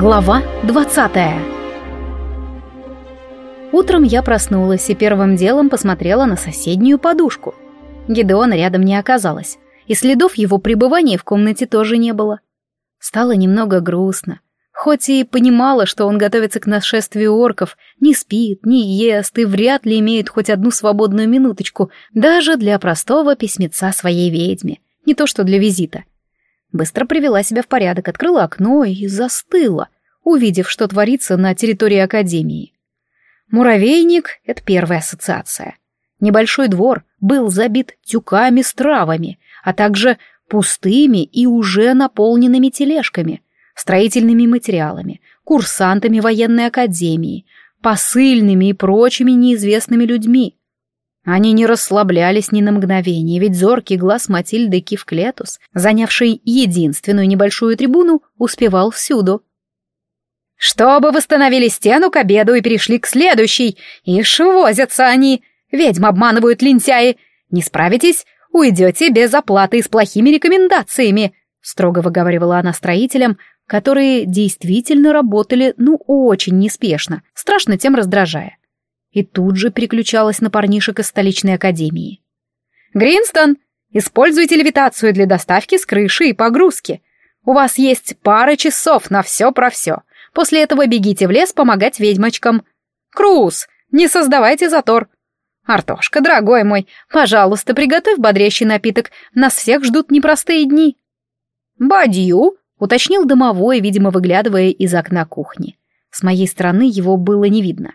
Глава 20 Утром я проснулась и первым делом посмотрела на соседнюю подушку. Гедеона рядом не оказалось, и следов его пребывания в комнате тоже не было. Стало немного грустно. Хоть и понимала, что он готовится к нашествию орков, не спит, не ест и вряд ли имеет хоть одну свободную минуточку, даже для простого письмеца своей ведьме, не то что для визита. Быстро привела себя в порядок, открыла окно и застыла, увидев, что творится на территории Академии. Муравейник — это первая ассоциация. Небольшой двор был забит тюками с травами, а также пустыми и уже наполненными тележками, строительными материалами, курсантами военной академии, посыльными и прочими неизвестными людьми — они не расслаблялись ни на мгновение, ведь зоркий глаз Матильды Кивклетус, занявший единственную небольшую трибуну, успевал всюду. «Чтобы восстановили стену к обеду и перешли к следующей, и возятся они. Ведьм обманывают лентяи. Не справитесь, уйдете без оплаты и с плохими рекомендациями», строго выговаривала она строителям, которые действительно работали, ну, очень неспешно, страшно тем раздражая и тут же переключалась на парнишек из столичной академии. «Гринстон, используйте левитацию для доставки с крыши и погрузки. У вас есть пара часов на все про все. После этого бегите в лес помогать ведьмочкам. Круз, не создавайте затор. Артошка, дорогой мой, пожалуйста, приготовь бодрящий напиток. Нас всех ждут непростые дни». «Бадью», — уточнил домовой, видимо, выглядывая из окна кухни. С моей стороны его было не видно.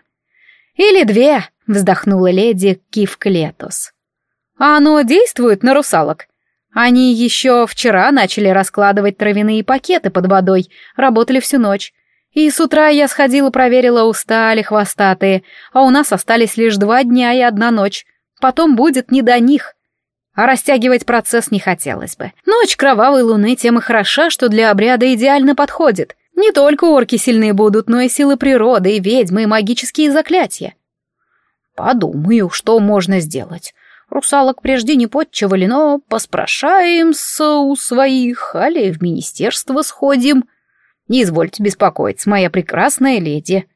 «Или две», — вздохнула леди Кивклетос. «А оно действует на русалок?» Они еще вчера начали раскладывать травяные пакеты под водой, работали всю ночь. И с утра я сходила, проверила, устали хвостатые, а у нас остались лишь два дня и одна ночь. Потом будет не до них. А растягивать процесс не хотелось бы. Ночь кровавой луны тем и хороша, что для обряда идеально подходит. Не только орки сильные будут, но и силы природы, и ведьмы, и магические заклятия. Подумаю, что можно сделать. Русалок прежде не подчивали, но поспрашаемся у своих, али в министерство сходим. Не извольте беспокоиться, моя прекрасная леди.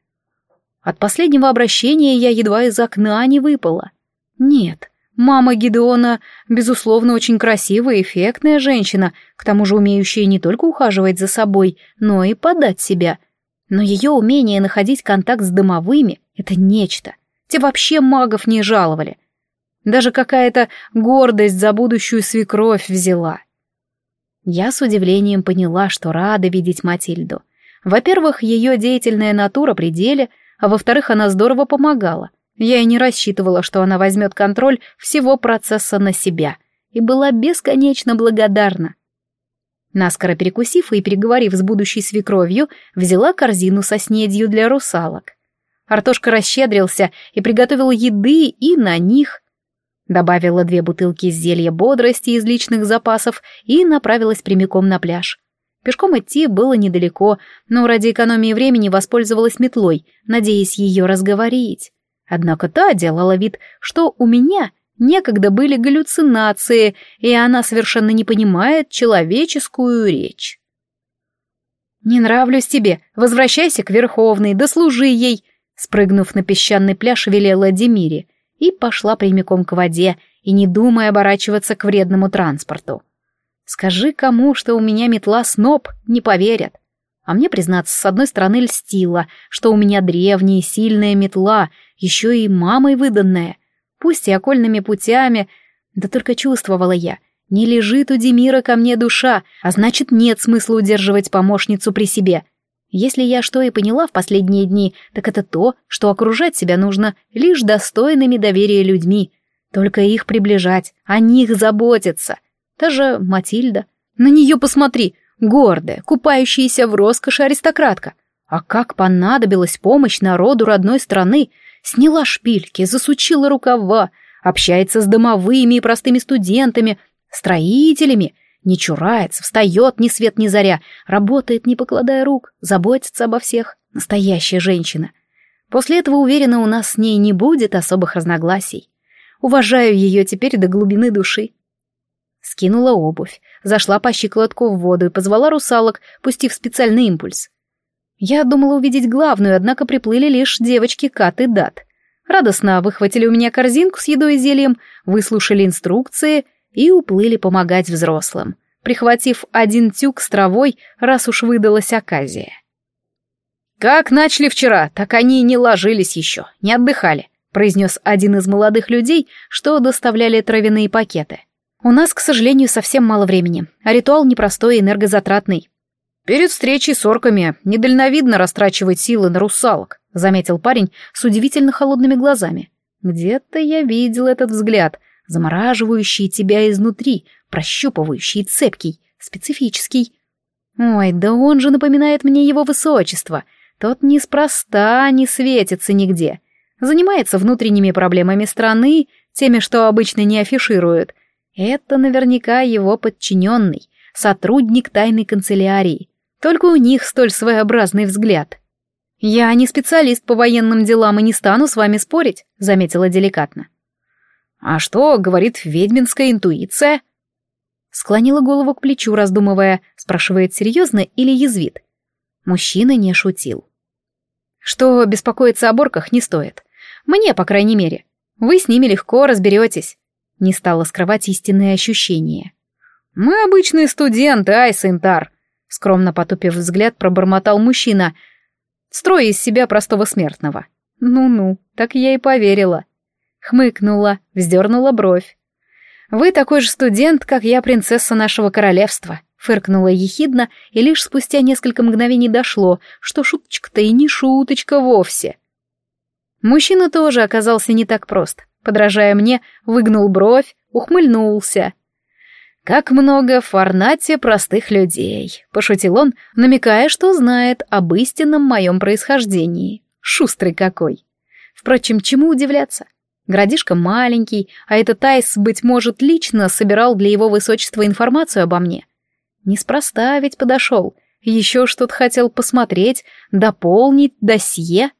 От последнего обращения я едва из окна не выпала. Нет, Мама Гидеона, безусловно, очень красивая и эффектная женщина, к тому же умеющая не только ухаживать за собой, но и подать себя. Но ее умение находить контакт с домовыми — это нечто. Те вообще магов не жаловали. Даже какая-то гордость за будущую свекровь взяла. Я с удивлением поняла, что рада видеть Матильду. Во-первых, ее деятельная натура при деле, а во-вторых, она здорово помогала — я и не рассчитывала, что она возьмет контроль всего процесса на себя, и была бесконечно благодарна. Наскоро перекусив и переговорив с будущей свекровью, взяла корзину со снедью для русалок. Артошка расщедрился и приготовил еды и на них. Добавила две бутылки зелья бодрости из личных запасов и направилась прямиком на пляж. Пешком идти было недалеко, но ради экономии времени воспользовалась метлой, надеясь ее разговорить. Однако та делала вид, что у меня некогда были галлюцинации, и она совершенно не понимает человеческую речь. «Не нравлюсь тебе, возвращайся к Верховной, дослужи ей», спрыгнув на песчаный пляж, велела Демире и пошла прямиком к воде, и не думая оборачиваться к вредному транспорту. Скажи кому, что у меня метла сноб, не поверят. А мне, признаться, с одной стороны льстило, что у меня древняя сильная метла, еще и мамой выданная, пусть и окольными путями, да только чувствовала я, не лежит у Демира ко мне душа, а значит нет смысла удерживать помощницу при себе. Если я что и поняла в последние дни, так это то, что окружать себя нужно лишь достойными доверия людьми, только их приближать, о них заботиться. Та же Матильда. На нее посмотри, гордая, купающаяся в роскоши аристократка. А как понадобилась помощь народу родной страны, Сняла шпильки, засучила рукава, общается с домовыми и простыми студентами, строителями, не чурается, встает ни свет ни заря, работает, не покладая рук, заботится обо всех. Настоящая женщина. После этого, уверена, у нас с ней не будет особых разногласий. Уважаю ее теперь до глубины души. Скинула обувь, зашла по щиколотку в воду и позвала русалок, пустив специальный импульс. Я думала увидеть главную, однако приплыли лишь девочки Кат и Дат. Радостно выхватили у меня корзинку с едой и зельем, выслушали инструкции и уплыли помогать взрослым, прихватив один тюк с травой, раз уж выдалась оказия. «Как начали вчера, так они и не ложились еще, не отдыхали», произнес один из молодых людей, что доставляли травяные пакеты. «У нас, к сожалению, совсем мало времени, а ритуал непростой и энергозатратный». «Перед встречей с орками недальновидно растрачивать силы на русалок», заметил парень с удивительно холодными глазами. «Где-то я видел этот взгляд, замораживающий тебя изнутри, прощупывающий, цепкий, специфический. Ой, да он же напоминает мне его высочество — тот неспроста не светится нигде. Занимается внутренними проблемами страны, теми, что обычно не афишируют. Это наверняка его подчиненный, сотрудник тайной канцелярии. Только у них столь своеобразный взгляд. «Я не специалист по военным делам и не стану с вами спорить», — заметила деликатно. «А что, — говорит ведьминская интуиция?» Склонила голову к плечу, раздумывая, спрашивает серьезно или язвит. Мужчина не шутил что беспокоиться о борках не стоит. Мне, по крайней мере. Вы с ними легко разберетесь. Не стала скрывать истинные ощущения. «Мы обычные студенты, Айс Интар», — скромно потупив взгляд, пробормотал мужчина, строя из себя простого смертного. «Ну-ну, так я и поверила». Хмыкнула, вздернула бровь. «Вы такой же студент, как я, принцесса нашего королевства», Фыркнула ехидно, и лишь спустя несколько мгновений дошло, что шуточка-то и не шуточка вовсе. Мужчина тоже оказался не так прост. Подражая мне, выгнул бровь, ухмыльнулся. «Как много в форнате простых людей», — пошутил он, намекая, что знает об истинном моем происхождении. Шустрый какой. Впрочем, чему удивляться? Городишко маленький, а этот Айс, быть может, лично собирал для его высочества информацию обо мне. Неспроста ведь подошел. Еще что-то хотел посмотреть, дополнить досье.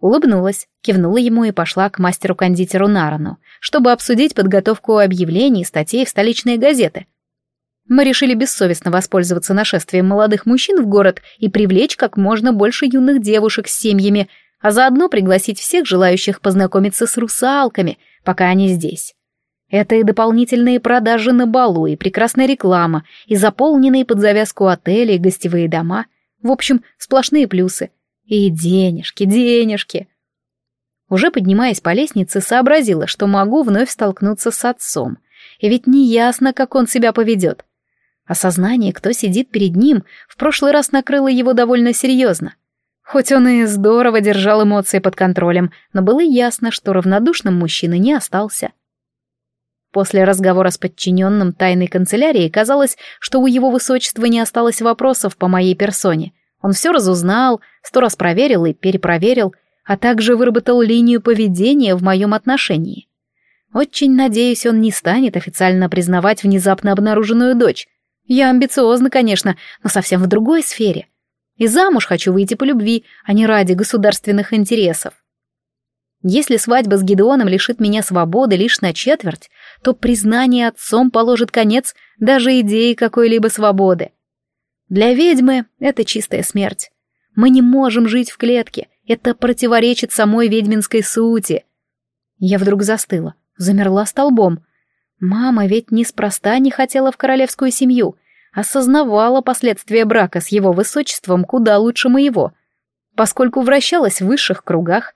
Улыбнулась, кивнула ему и пошла к мастеру-кондитеру Нарану, чтобы обсудить подготовку объявлений и статей в столичные газеты. Мы решили бессовестно воспользоваться нашествием молодых мужчин в город и привлечь как можно больше юных девушек с семьями, а заодно пригласить всех желающих познакомиться с русалками, пока они здесь. Это и дополнительные продажи на балу, и прекрасная реклама, и заполненные под завязку отели и гостевые дома. В общем, сплошные плюсы. И денежки, денежки. Уже поднимаясь по лестнице, сообразила, что могу вновь столкнуться с отцом. И ведь не ясно, как он себя поведет. Осознание, кто сидит перед ним, в прошлый раз накрыло его довольно серьезно. Хоть он и здорово держал эмоции под контролем, но было ясно, что равнодушным мужчина не остался. После разговора с подчиненным тайной канцелярии казалось, что у его высочества не осталось вопросов по моей персоне. Он все разузнал, сто раз проверил и перепроверил, а также выработал линию поведения в моем отношении. Очень надеюсь, он не станет официально признавать внезапно обнаруженную дочь. Я амбициозна, конечно, но совсем в другой сфере. И замуж хочу выйти по любви, а не ради государственных интересов. Если свадьба с Гидеоном лишит меня свободы лишь на четверть, то признание отцом положит конец даже идее какой-либо свободы. Для ведьмы это чистая смерть. Мы не можем жить в клетке, это противоречит самой ведьминской сути. Я вдруг застыла, замерла столбом. Мама ведь неспроста не хотела в королевскую семью, осознавала последствия брака с его высочеством куда лучше моего, поскольку вращалась в высших кругах,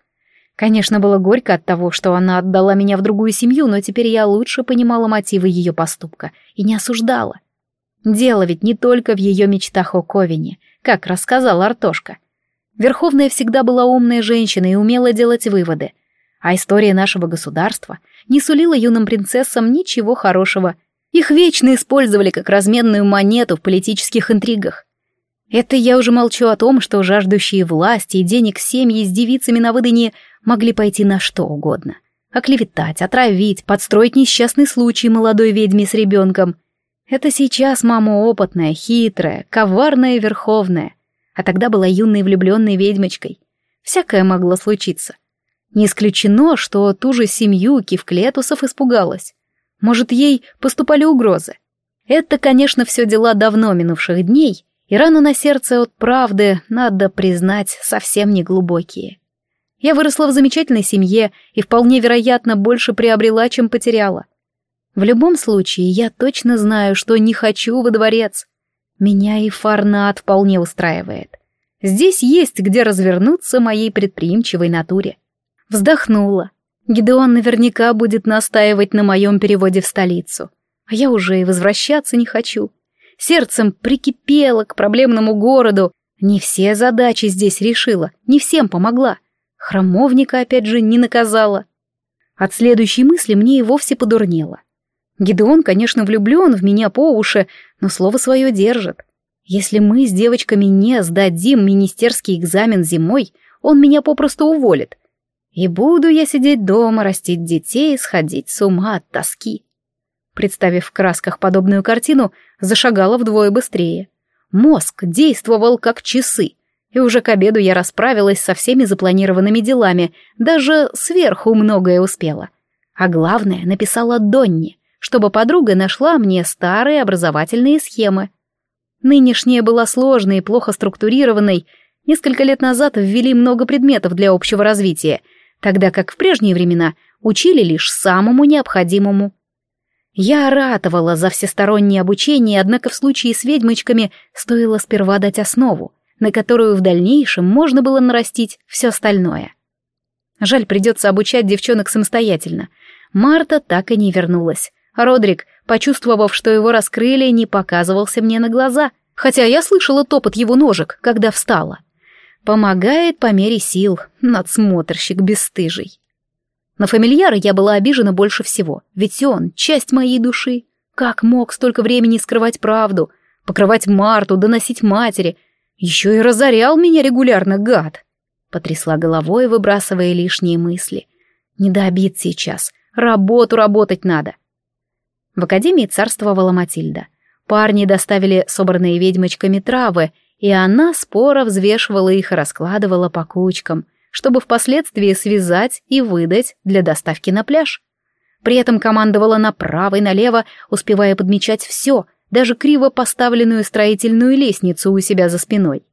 Конечно, было горько от того, что она отдала меня в другую семью, но теперь я лучше понимала мотивы ее поступка и не осуждала. Дело ведь не только в ее мечтах о Ковине, как рассказал Артошка. Верховная всегда была умная женщина и умела делать выводы. А история нашего государства не сулила юным принцессам ничего хорошего. Их вечно использовали как разменную монету в политических интригах. Это я уже молчу о том, что жаждущие власти и денег семьи с девицами на выданье могли пойти на что угодно. Оклеветать, отравить, подстроить несчастный случай молодой ведьме с ребенком. Это сейчас мама опытная, хитрая, коварная верховная. А тогда была юной влюбленной ведьмочкой. Всякое могло случиться. Не исключено, что ту же семью Кивклетусов испугалась. Может, ей поступали угрозы. Это, конечно, все дела давно минувших дней, И раны на сердце от правды, надо признать, совсем не глубокие. Я выросла в замечательной семье и вполне вероятно больше приобрела, чем потеряла. В любом случае, я точно знаю, что не хочу во дворец. Меня и Фарнат вполне устраивает. Здесь есть где развернуться моей предприимчивой натуре. Вздохнула. Гидеон наверняка будет настаивать на моем переводе в столицу. А я уже и возвращаться не хочу. Сердцем прикипела к проблемному городу. Не все задачи здесь решила, не всем помогла. Храмовника, опять же, не наказала. От следующей мысли мне и вовсе подурнело. Гидеон, конечно, влюблен в меня по уши, но слово свое держит. Если мы с девочками не сдадим министерский экзамен зимой, он меня попросту уволит. И буду я сидеть дома, растить детей и сходить с ума от тоски. Представив в красках подобную картину, зашагала вдвое быстрее. Мозг действовал как часы, и уже к обеду я расправилась со всеми запланированными делами, даже сверху многое успела. А главное, написала Донни — чтобы подруга нашла мне старые образовательные схемы. Нынешняя была сложной и плохо структурированной. Несколько лет назад ввели много предметов для общего развития, тогда как в прежние времена учили лишь самому необходимому. Я ратовала за всестороннее обучение, однако в случае с ведьмочками стоило сперва дать основу, на которую в дальнейшем можно было нарастить все остальное. Жаль, придется обучать девчонок самостоятельно. Марта так и не вернулась. Родрик, почувствовав, что его раскрыли, не показывался мне на глаза, хотя я слышала топот его ножек, когда встала. Помогает по мере сил, надсмотрщик бесстыжий. На фамильяра я была обижена больше всего, ведь он — часть моей души. Как мог столько времени скрывать правду, покрывать Марту, доносить матери? Еще и разорял меня регулярно, гад. Потрясла головой, выбрасывая лишние мысли. Не до сейчас, работу работать надо. В академии царствовала Матильда. Парни доставили собранные ведьмочками травы, и она споро взвешивала их и раскладывала по кучкам, чтобы впоследствии связать и выдать для доставки на пляж. При этом командовала направо и налево, успевая подмечать все, даже криво поставленную строительную лестницу у себя за спиной.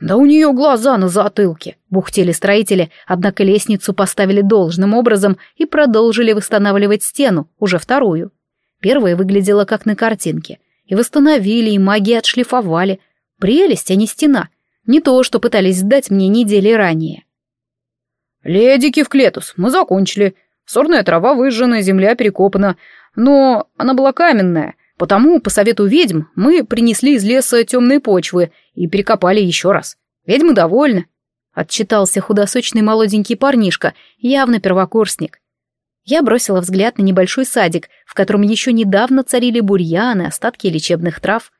«Да у нее глаза на затылке», — бухтели строители, однако лестницу поставили должным образом и продолжили восстанавливать стену, уже вторую. Первая выглядела как на картинке. И восстановили, и маги отшлифовали. Прелесть, а не стена. Не то, что пытались сдать мне недели ранее. «Леди Кевклетус, мы закончили. Сорная трава выжжена, земля перекопана. Но она была каменная, Потому, по совету ведьм, мы принесли из леса темные почвы и перекопали еще раз. Ведьмы довольны. Отчитался худосочный молоденький парнишка, явно первокурсник. Я бросила взгляд на небольшой садик, в котором еще недавно царили бурьяны, остатки лечебных трав.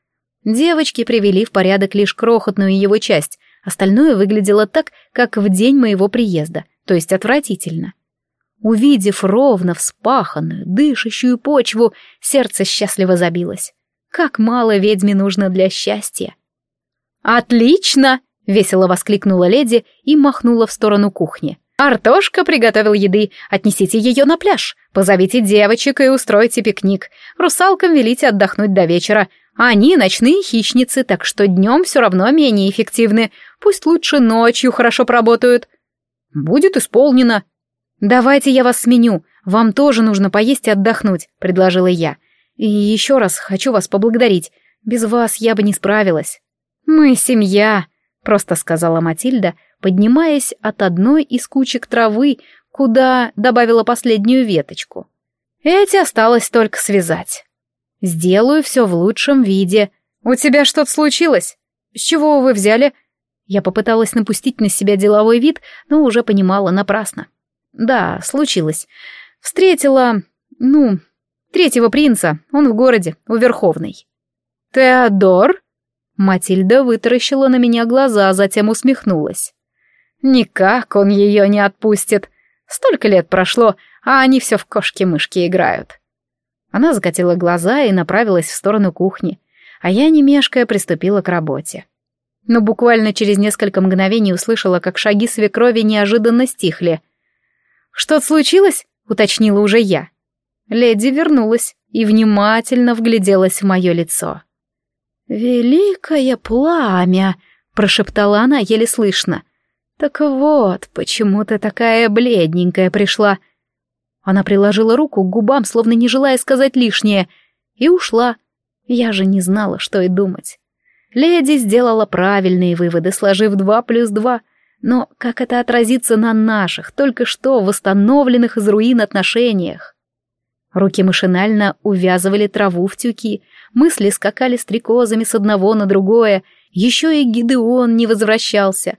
Девочки привели в порядок лишь крохотную его часть, остальное выглядело так, как в день моего приезда, то есть отвратительно. Увидев ровно вспаханную, дышащую почву, сердце счастливо забилось. Как мало ведьме нужно для счастья. «Отлично!» — весело воскликнула леди и махнула в сторону кухни. «Артошка приготовил еды, отнесите ее на пляж, позовите девочек и устройте пикник. Русалкам велите отдохнуть до вечера. Они ночные хищницы, так что днем все равно менее эффективны. Пусть лучше ночью хорошо поработают». «Будет исполнено», «Давайте я вас сменю. Вам тоже нужно поесть и отдохнуть», — предложила я. «И еще раз хочу вас поблагодарить. Без вас я бы не справилась». «Мы семья», — просто сказала Матильда, поднимаясь от одной из кучек травы, куда добавила последнюю веточку. «Эти осталось только связать. Сделаю все в лучшем виде. У тебя что-то случилось? С чего вы взяли?» Я попыталась напустить на себя деловой вид, но уже понимала напрасно. Да, случилось. Встретила, ну, третьего принца, он в городе, у Верховной. Теодор? Матильда вытаращила на меня глаза, а затем усмехнулась. Никак он ее не отпустит. Столько лет прошло, а они все в кошки-мышки играют. Она закатила глаза и направилась в сторону кухни, а я, не мешкая, приступила к работе. Но буквально через несколько мгновений услышала, как шаги свекрови неожиданно стихли — «Что-то случилось?» — уточнила уже я. Леди вернулась и внимательно вгляделась в мое лицо. «Великое пламя!» — прошептала она еле слышно. «Так вот, почему ты такая бледненькая пришла?» Она приложила руку к губам, словно не желая сказать лишнее, и ушла. Я же не знала, что и думать. Леди сделала правильные выводы, сложив два плюс два. Но как это отразится на наших, только что восстановленных из руин отношениях? Руки машинально увязывали траву в тюки, мысли скакали стрекозами с одного на другое, еще и Гидеон не возвращался.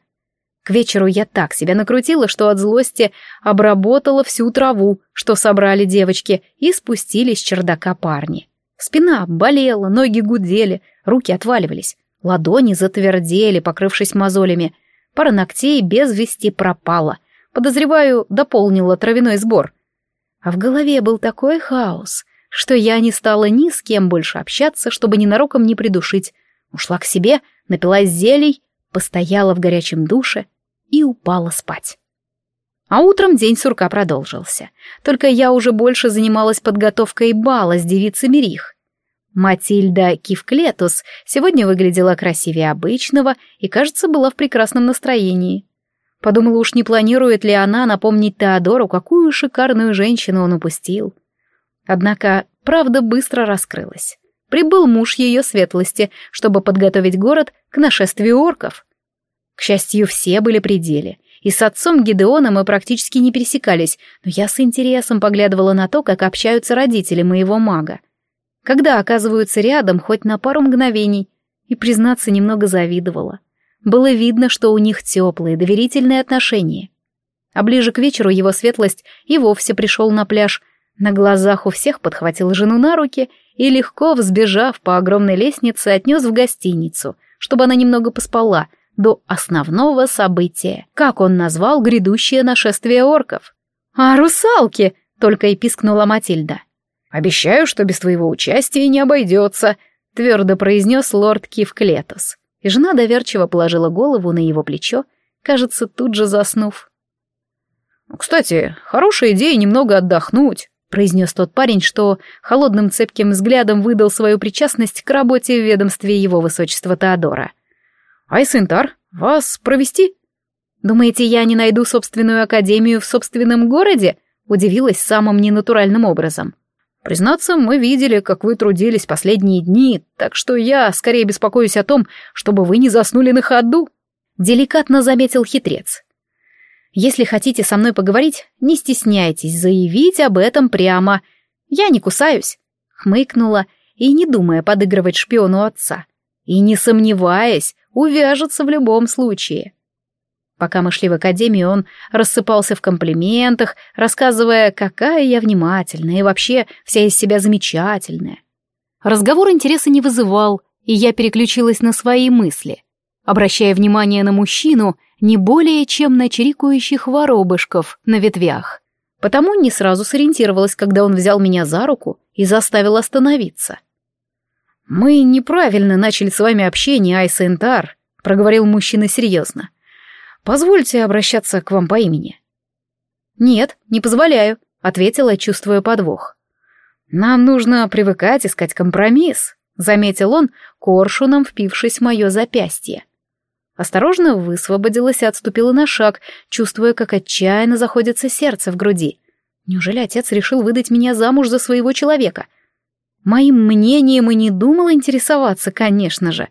К вечеру я так себя накрутила, что от злости обработала всю траву, что собрали девочки, и спустились с чердака парни. Спина болела, ноги гудели, руки отваливались, ладони затвердели, покрывшись мозолями. Пара ногтей без вести пропала. Подозреваю, дополнила травяной сбор. А в голове был такой хаос, что я не стала ни с кем больше общаться, чтобы ненароком не придушить. Ушла к себе, напилась зелий, постояла в горячем душе и упала спать. А утром день сурка продолжился. Только я уже больше занималась подготовкой бала с девицами Рих. Матильда Кивклетус сегодня выглядела красивее обычного и, кажется, была в прекрасном настроении. Подумала, уж не планирует ли она напомнить Теодору, какую шикарную женщину он упустил. Однако правда быстро раскрылась. Прибыл муж ее светлости, чтобы подготовить город к нашествию орков. К счастью, все были при деле, и с отцом Гидеона мы практически не пересекались, но я с интересом поглядывала на то, как общаются родители моего мага. Когда оказываются рядом хоть на пару мгновений, и, признаться, немного завидовала. Было видно, что у них теплые, доверительные отношения. А ближе к вечеру его светлость и вовсе пришел на пляж, на глазах у всех подхватил жену на руки и, легко взбежав по огромной лестнице, отнес в гостиницу, чтобы она немного поспала — до основного события, как он назвал грядущее нашествие орков. «А русалки!» — только и пискнула Матильда. «Обещаю, что без твоего участия не обойдется», — твердо произнес лорд Кивклетос. И жена доверчиво положила голову на его плечо, кажется, тут же заснув. «Кстати, хорошая идея немного отдохнуть», — произнес тот парень, что холодным цепким взглядом выдал свою причастность к работе в ведомстве его высочества Теодора. Айсентар, вас провести? Думаете, я не найду собственную академию в собственном городе? Удивилась самым ненатуральным образом. Признаться, мы видели, как вы трудились последние дни, так что я скорее беспокоюсь о том, чтобы вы не заснули на ходу. Деликатно заметил хитрец. Если хотите со мной поговорить, не стесняйтесь заявить об этом прямо. Я не кусаюсь. Хмыкнула и не думая подыгрывать шпиону отца. И не сомневаясь, увяжется в любом случае. Пока мы шли в академию, он рассыпался в комплиментах, рассказывая, какая я внимательная и вообще вся из себя замечательная. Разговор интереса не вызывал, и я переключилась на свои мысли, обращая внимание на мужчину не более чем на чирикающих воробышков на ветвях. Потому не сразу сориентировалась, когда он взял меня за руку и заставил остановиться. «Мы неправильно начали с вами общение, Айса Энтар», — проговорил мужчина серьезно. «Позвольте обращаться к вам по имени». «Нет, не позволяю», — ответила, чувствуя подвох. «Нам нужно привыкать искать компромисс», — заметил он, коршуном впившись в мое запястье. Осторожно высвободилась и отступила на шаг, чувствуя, как отчаянно заходится сердце в груди. Неужели отец решил выдать меня замуж за своего человека? Моим мнением и не думал интересоваться, конечно же.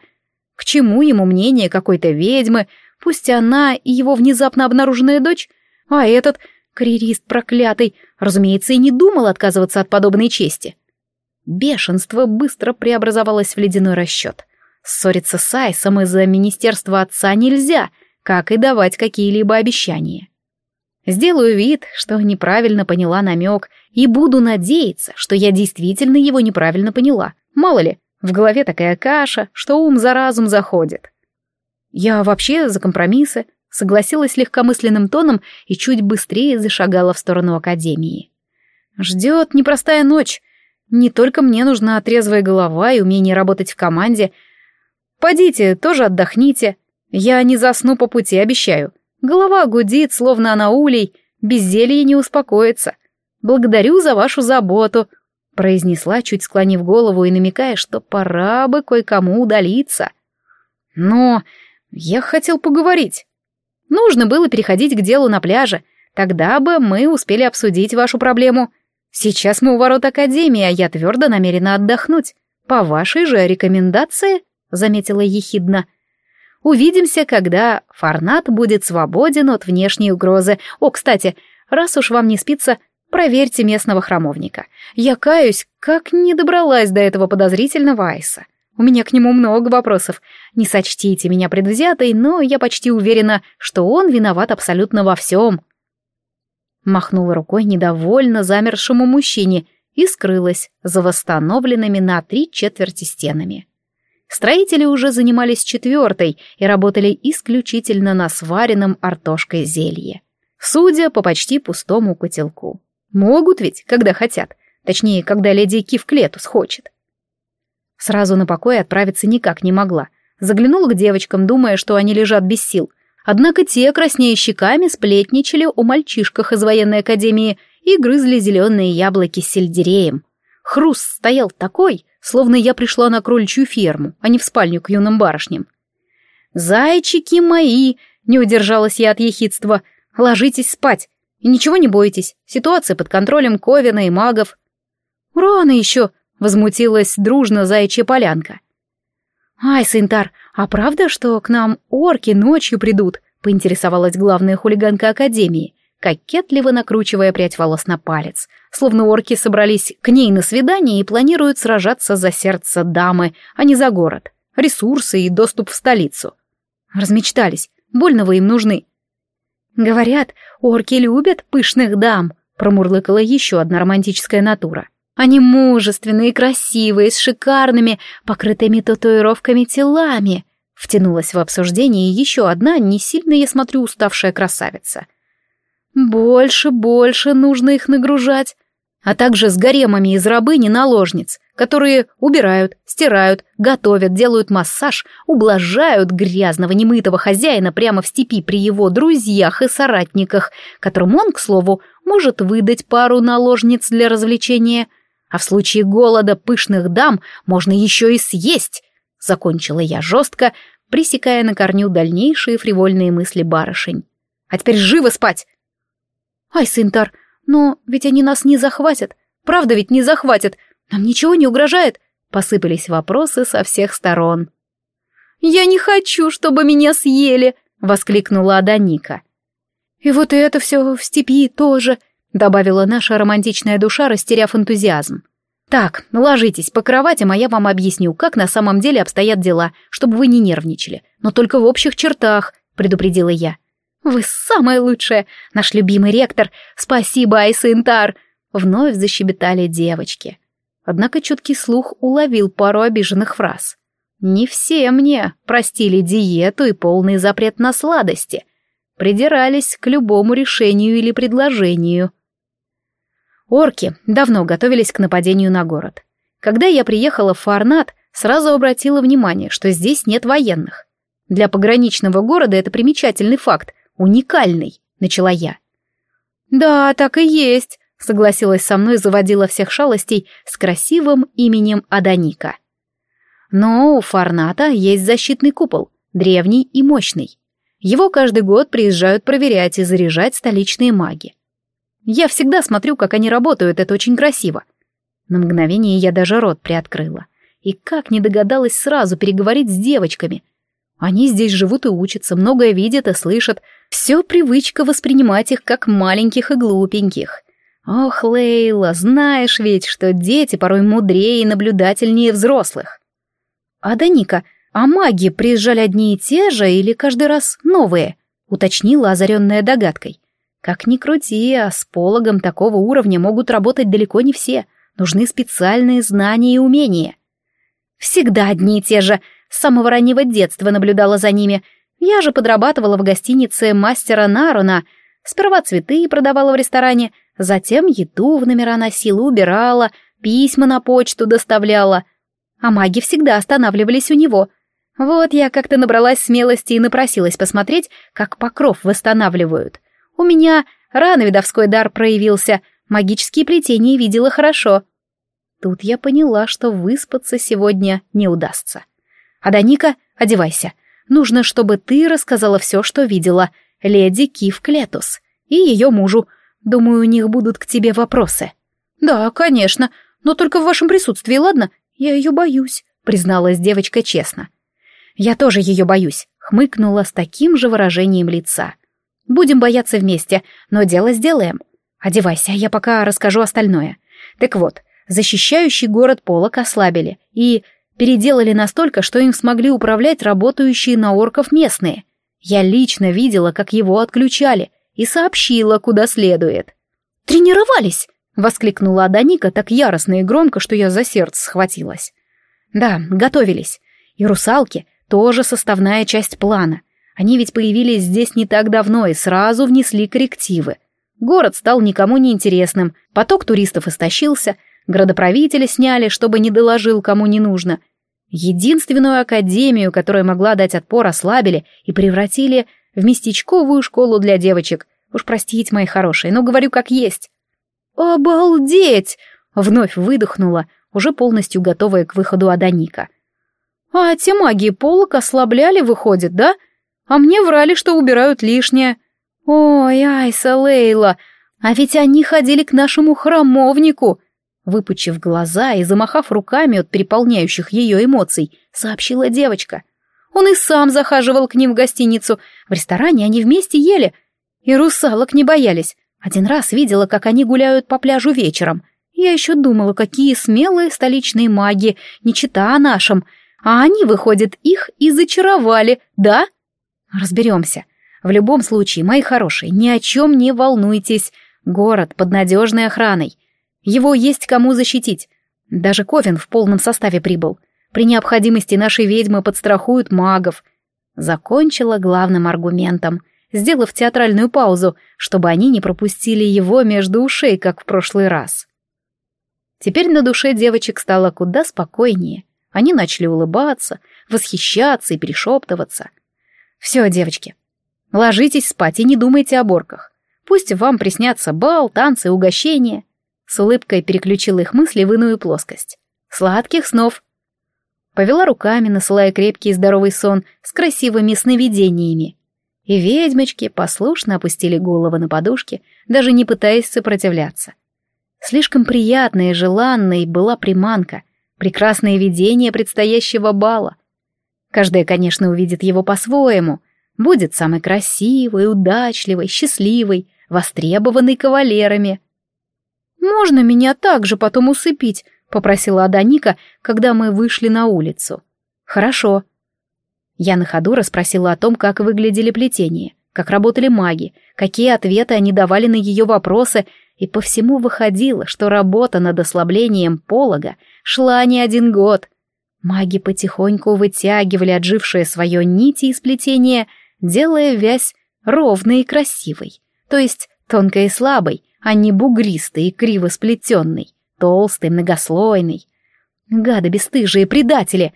К чему ему мнение какой-то ведьмы, пусть она и его внезапно обнаруженная дочь, а этот, карьерист проклятый, разумеется, и не думал отказываться от подобной чести. Бешенство быстро преобразовалось в ледяной расчет. Ссориться с Айсом из-за министерства отца нельзя, как и давать какие-либо обещания. Сделаю вид, что неправильно поняла намек, и буду надеяться, что я действительно его неправильно поняла. Мало ли, в голове такая каша, что ум за разум заходит. Я вообще за компромиссы, согласилась легкомысленным тоном и чуть быстрее зашагала в сторону академии. Ждет непростая ночь. Не только мне нужна трезвая голова и умение работать в команде. Пойдите, тоже отдохните. Я не засну по пути, обещаю. Голова гудит, словно она улей, без зелья не успокоится. Благодарю за вашу заботу. произнесла, чуть склонив голову и намекая, что пора бы кое-кому удалиться. Но я хотел поговорить. Нужно было переходить к делу на пляже, тогда бы мы успели обсудить вашу проблему. Сейчас мы у ворот Академии, а я твердо намерена отдохнуть. По вашей же рекомендации, заметила ехидно. Увидимся, когда Фарнат будет свободен от внешней угрозы. О, кстати, раз уж вам не спится, Проверьте местного храмовника. Я каюсь, как не добралась до этого подозрительного Айса. У меня к нему много вопросов. Не сочтите меня предвзятой, но я почти уверена, что он виноват абсолютно во всем. Махнула рукой недовольно замершему мужчине и скрылась за восстановленными на три четверти стенами. Строители уже занимались четвертой и работали исключительно на сваренном артошкой зелье. Судя по почти пустому котелку. Могут ведь, когда хотят. Точнее, когда леди Кив Клетус хочет. Сразу на покой отправиться никак не могла. Заглянула к девочкам, думая, что они лежат без сил. Однако те, краснея щеками, сплетничали о мальчишках из военной академии и грызли зеленые яблоки с сельдереем. Хруст стоял такой, словно я пришла на кроличью ферму, а не в спальню к юным барышням. «Зайчики мои!» — не удержалась я от ехидства. «Ложитесь спать, и ничего не бойтесь, ситуация под контролем Ковина и магов. Рано еще, возмутилась дружно заячья полянка. Ай, Синтар, а правда, что к нам орки ночью придут? Поинтересовалась главная хулиганка Академии, кокетливо накручивая прядь волос на палец, словно орки собрались к ней на свидание и планируют сражаться за сердце дамы, а не за город, ресурсы и доступ в столицу. Размечтались, больно вы им нужны. «Говорят, орки любят пышных дам», — промурлыкала еще одна романтическая натура. «Они мужественные, красивые, с шикарными, покрытыми татуировками телами», — втянулась в обсуждение еще одна, не сильно, я смотрю, уставшая красавица. «Больше, больше нужно их нагружать а также с гаремами из рабыни наложниц, которые убирают, стирают, готовят, делают массаж, ублажают грязного немытого хозяина прямо в степи при его друзьях и соратниках, которым он, к слову, может выдать пару наложниц для развлечения, а в случае голода пышных дам можно еще и съесть, закончила я жестко, пресекая на корню дальнейшие фривольные мысли барышень. А теперь живо спать! Ай, Синтар, «Но ведь они нас не захватят. Правда ведь не захватят. Нам ничего не угрожает?» Посыпались вопросы со всех сторон. «Я не хочу, чтобы меня съели!» — воскликнула Аданика. «И вот это все в степи тоже», — добавила наша романтичная душа, растеряв энтузиазм. «Так, ложитесь по кроватям, а я вам объясню, как на самом деле обстоят дела, чтобы вы не нервничали. Но только в общих чертах», — предупредила я. «Вы самая лучшая, наш любимый ректор! Спасибо, Айсентар!» Вновь защебетали девочки. Однако чуткий слух уловил пару обиженных фраз. «Не все мне простили диету и полный запрет на сладости. Придирались к любому решению или предложению». Орки давно готовились к нападению на город. Когда я приехала в Фарнат, сразу обратила внимание, что здесь нет военных. Для пограничного города это примечательный факт, уникальный», — начала я. «Да, так и есть», — согласилась со мной, заводила всех шалостей с красивым именем Аданика. «Но у Фарната есть защитный купол, древний и мощный. Его каждый год приезжают проверять и заряжать столичные маги. Я всегда смотрю, как они работают, это очень красиво. На мгновение я даже рот приоткрыла. И как не догадалась сразу переговорить с девочками — они здесь живут и учатся, многое видят и слышат. Все привычка воспринимать их как маленьких и глупеньких. Ох, Лейла, знаешь ведь, что дети порой мудрее и наблюдательнее взрослых. А Даника, а маги приезжали одни и те же или каждый раз новые? Уточнила, озаренная догадкой. Как ни крути, а с пологом такого уровня могут работать далеко не все. Нужны специальные знания и умения. Всегда одни и те же, с самого раннего детства наблюдала за ними. Я же подрабатывала в гостинице мастера Наруна. Сперва цветы продавала в ресторане, затем еду в номера носила, убирала, письма на почту доставляла. А маги всегда останавливались у него. Вот я как-то набралась смелости и напросилась посмотреть, как покров восстанавливают. У меня рано видовской дар проявился, магические плетения видела хорошо. тут я поняла, что выспаться сегодня не удастся. «Аданика, одевайся. Нужно, чтобы ты рассказала все, что видела. Леди Кив Клетус и ее мужу. Думаю, у них будут к тебе вопросы». «Да, конечно, но только в вашем присутствии, ладно? Я ее боюсь», — призналась девочка честно. «Я тоже ее боюсь», — хмыкнула с таким же выражением лица. «Будем бояться вместе, но дело сделаем. Одевайся, я пока расскажу остальное. Так вот, защищающий город полок ослабили и переделали настолько, что им смогли управлять работающие на орков местные. Я лично видела, как его отключали, и сообщила, куда следует. «Тренировались!» — воскликнула Аданика так яростно и громко, что я за сердце схватилась. «Да, готовились. И русалки — тоже составная часть плана. Они ведь появились здесь не так давно и сразу внесли коррективы. Город стал никому не интересным, поток туристов истощился, градоправителя сняли, чтобы не доложил, кому не нужно. Единственную академию, которая могла дать отпор, ослабили и превратили в местечковую школу для девочек. Уж простите, мои хорошие, но говорю как есть. «Обалдеть!» — вновь выдохнула, уже полностью готовая к выходу Аданика. «А те магии полок ослабляли, выходит, да? А мне врали, что убирают лишнее. Ой, Айса Лейла, а ведь они ходили к нашему храмовнику!» Выпучив глаза и замахав руками от переполняющих ее эмоций, сообщила девочка. Он и сам захаживал к ним в гостиницу. В ресторане они вместе ели. И русалок не боялись. Один раз видела, как они гуляют по пляжу вечером. Я еще думала, какие смелые столичные маги, не чита о нашем. А они, выходят, их и зачаровали, да? Разберемся. В любом случае, мои хорошие, ни о чем не волнуйтесь. Город под надежной охраной. Его есть кому защитить. Даже Ковен в полном составе прибыл. При необходимости наши ведьмы подстрахуют магов. Закончила главным аргументом, сделав театральную паузу, чтобы они не пропустили его между ушей, как в прошлый раз. Теперь на душе девочек стало куда спокойнее. Они начали улыбаться, восхищаться и перешептываться. «Все, девочки, ложитесь спать и не думайте о борках. Пусть вам приснятся бал, танцы, угощения. С улыбкой переключила их мысли в иную плоскость. «Сладких снов!» Повела руками, насылая крепкий и здоровый сон с красивыми сновидениями. И ведьмочки послушно опустили головы на подушки, даже не пытаясь сопротивляться. Слишком приятной и желанной была приманка, прекрасное видение предстоящего бала. Каждая, конечно, увидит его по-своему, будет самой красивой, удачливой, счастливой, востребованной кавалерами. «Можно меня также потом усыпить?» — попросила Аданика, когда мы вышли на улицу. «Хорошо». Я на ходу расспросила о том, как выглядели плетения, как работали маги, какие ответы они давали на ее вопросы, и по всему выходило, что работа над ослаблением полога шла не один год. Маги потихоньку вытягивали отжившее свое нити из плетения, делая вязь ровной и красивой, то есть тонкой и слабой, а не бугристый и криво сплетенный, толстый, многослойный. Гады бесстыжие предатели!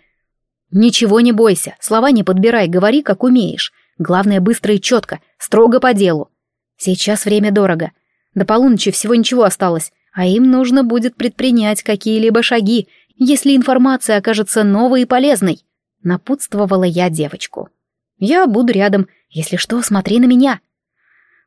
Ничего не бойся, слова не подбирай, говори, как умеешь. Главное, быстро и четко, строго по делу. Сейчас время дорого. До полуночи всего ничего осталось, а им нужно будет предпринять какие-либо шаги, если информация окажется новой и полезной. Напутствовала я девочку. Я буду рядом, если что, смотри на меня.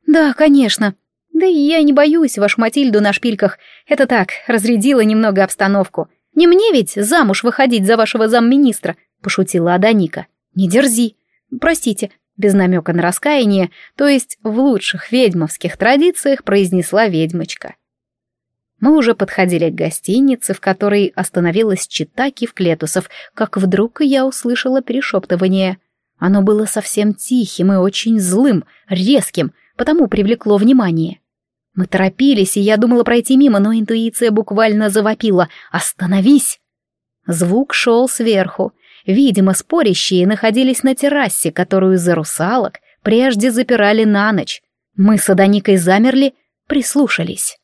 Да, конечно, да и я не боюсь вашу Матильду на шпильках. Это так, разрядила немного обстановку. Не мне ведь замуж выходить за вашего замминистра, пошутила Аданика. Не дерзи. Простите, без намека на раскаяние, то есть в лучших ведьмовских традициях произнесла ведьмочка. Мы уже подходили к гостинице, в которой остановилась чита Кивклетусов, как вдруг я услышала перешептывание. Оно было совсем тихим и очень злым, резким, потому привлекло внимание. Мы торопились, и я думала пройти мимо, но интуиция буквально завопила «Остановись!». Звук шел сверху. Видимо, спорящие находились на террасе, которую за русалок прежде запирали на ночь. Мы с Аданикой замерли, прислушались.